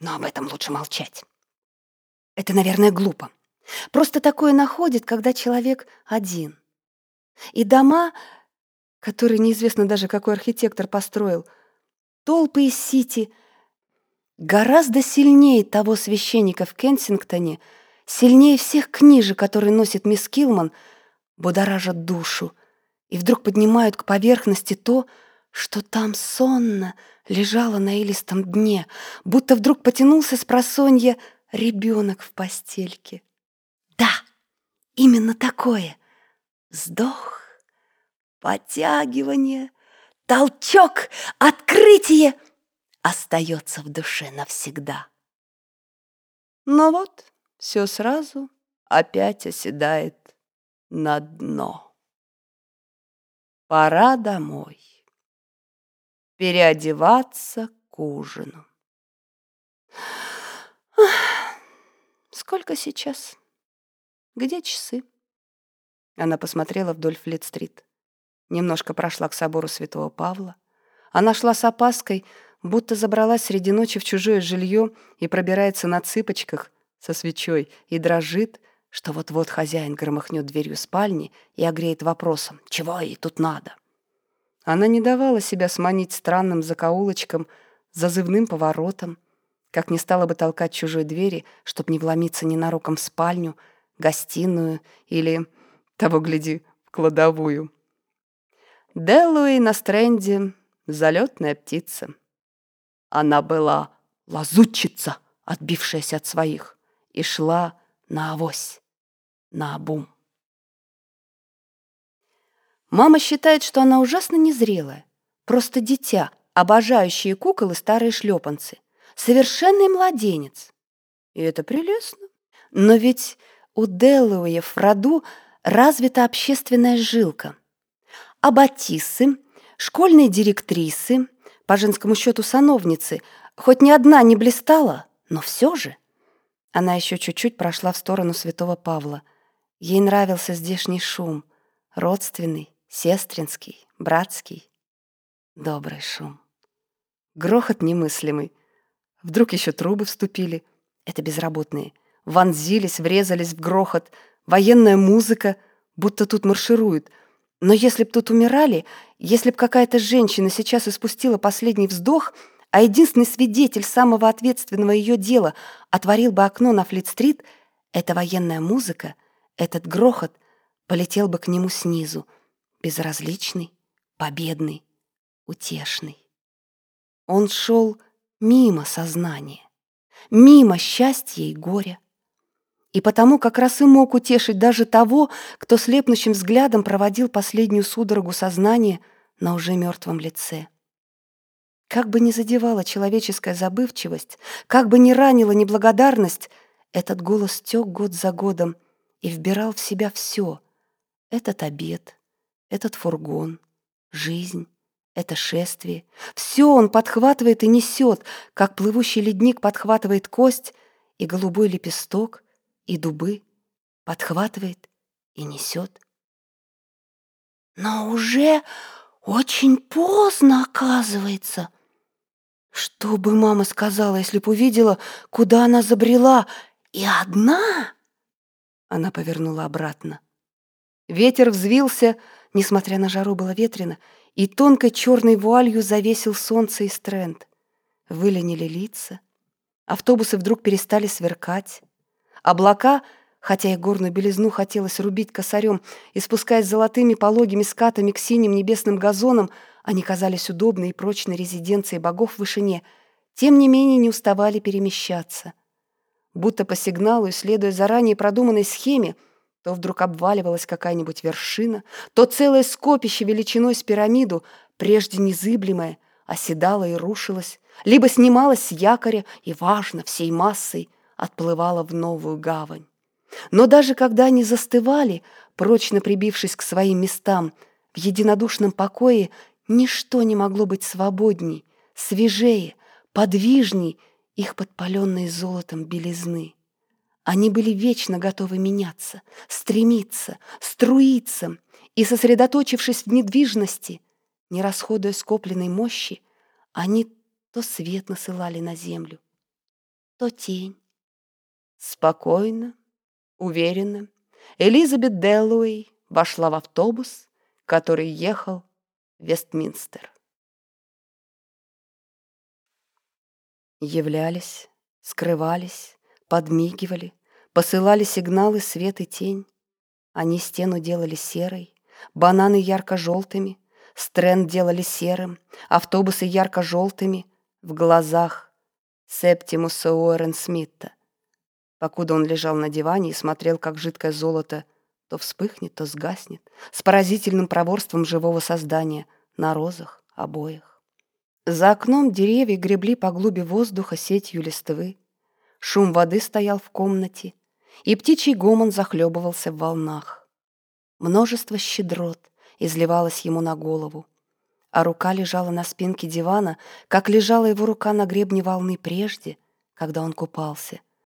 Но об этом лучше молчать. Это, наверное, глупо. Просто такое находит, когда человек один. И дома, которые неизвестно даже какой архитектор построил, толпы из Сити, гораздо сильнее того священника в Кенсингтоне, сильнее всех книжек, которые носит мисс Килман, будоражат душу и вдруг поднимают к поверхности то, что там сонно лежало на илистом дне, будто вдруг потянулся с просонья ребенок в постельке. Да, именно такое. Вздох, потягивание, толчок, открытие остается в душе навсегда. Но вот все сразу опять оседает на дно. Пора домой. Переодеваться к ужину. Сколько сейчас? Где часы? Она посмотрела вдоль Флит-стрит. Немножко прошла к собору Святого Павла. Она шла с опаской, будто забралась среди ночи в чужое жилье и пробирается на цыпочках со свечой и дрожит, что вот-вот хозяин громыхнет дверью спальни и огреет вопросом «Чего ей тут надо?». Она не давала себя сманить странным закоулочком, зазывным поворотом, как не стала бы толкать чужой двери, чтоб не вломиться ненароком в спальню, гостиную или, того гляди, в кладовую. Делуэй на стренде — залетная птица. Она была лазутчица, отбившаяся от своих, и шла на авось, на обум. Мама считает, что она ужасно незрелая, просто дитя, обожающее кукол и старые шлепанцы совершенный младенец. И это прелестно. Но ведь у Делуев в роду развита общественная жилка. А Батиссы, школьные директрисы, по женскому счету сановницы, хоть ни одна не блистала, но все же. Она еще чуть-чуть прошла в сторону святого Павла. Ей нравился здешний шум, родственный, сестринский, братский. Добрый шум. Грохот немыслимый — Вдруг еще трубы вступили. Это безработные. Вонзились, врезались в грохот. Военная музыка, будто тут маршируют. Но если б тут умирали, если б какая-то женщина сейчас испустила последний вздох, а единственный свидетель самого ответственного ее дела отворил бы окно на Флит-стрит, эта военная музыка, этот грохот полетел бы к нему снизу, безразличный, победный, утешный. Он шел мимо сознания, мимо счастья и горя. И потому как раз и мог утешить даже того, кто слепнущим взглядом проводил последнюю судорогу сознания на уже мертвом лице. Как бы ни задевала человеческая забывчивость, как бы ни ранила неблагодарность, этот голос тек год за годом и вбирал в себя все. Этот обед, этот фургон, жизнь, это шествие. Все он подхватывает и несет, как плывущий ледник подхватывает кость и голубой лепесток, и дубы, подхватывает и несет. Но уже очень поздно, оказывается. Что бы мама сказала, если б увидела, куда она забрела, и одна? Она повернула обратно. Ветер взвился, несмотря на жару было ветрено, и тонкой черной вуалью завесил солнце и стренд. Выленили лица. Автобусы вдруг перестали сверкать. Облака, хотя и горную белизну хотелось рубить косарем, и спускаясь золотыми пологими скатами к синим небесным газонам, они казались удобной и прочной резиденцией богов в вышине, тем не менее не уставали перемещаться. Будто по сигналу, следуя заранее продуманной схеме, то вдруг обваливалась какая-нибудь вершина, то целое скопище величиной с пирамиду, прежде незыблемое, оседало и рушилось, либо снималось с якоря и, важно, всей массой отплывало в новую гавань. Но даже когда они застывали, прочно прибившись к своим местам, в единодушном покое ничто не могло быть свободней, свежее, подвижней их подпаленной золотом белизны. Они были вечно готовы меняться, стремиться, струиться, и, сосредоточившись в недвижности, не расходуя скопленной мощи, они то свет насылали на землю, то тень. Спокойно, уверенно Элизабет Деллуэй вошла в автобус, который ехал в Вестминстер. Являлись, скрывались, подмигивали, посылали сигналы свет и тень. Они стену делали серой, бананы ярко-желтыми, стренд делали серым, автобусы ярко-желтыми, в глазах Септимуса Уоррен Смита. Покуда он лежал на диване и смотрел, как жидкое золото то вспыхнет, то сгаснет, с поразительным проворством живого создания на розах обоих. За окном деревья гребли по глуби воздуха сетью листвы, шум воды стоял в комнате, и птичий гомон захлебывался в волнах. Множество щедрот изливалось ему на голову, а рука лежала на спинке дивана, как лежала его рука на гребне волны прежде, когда он купался —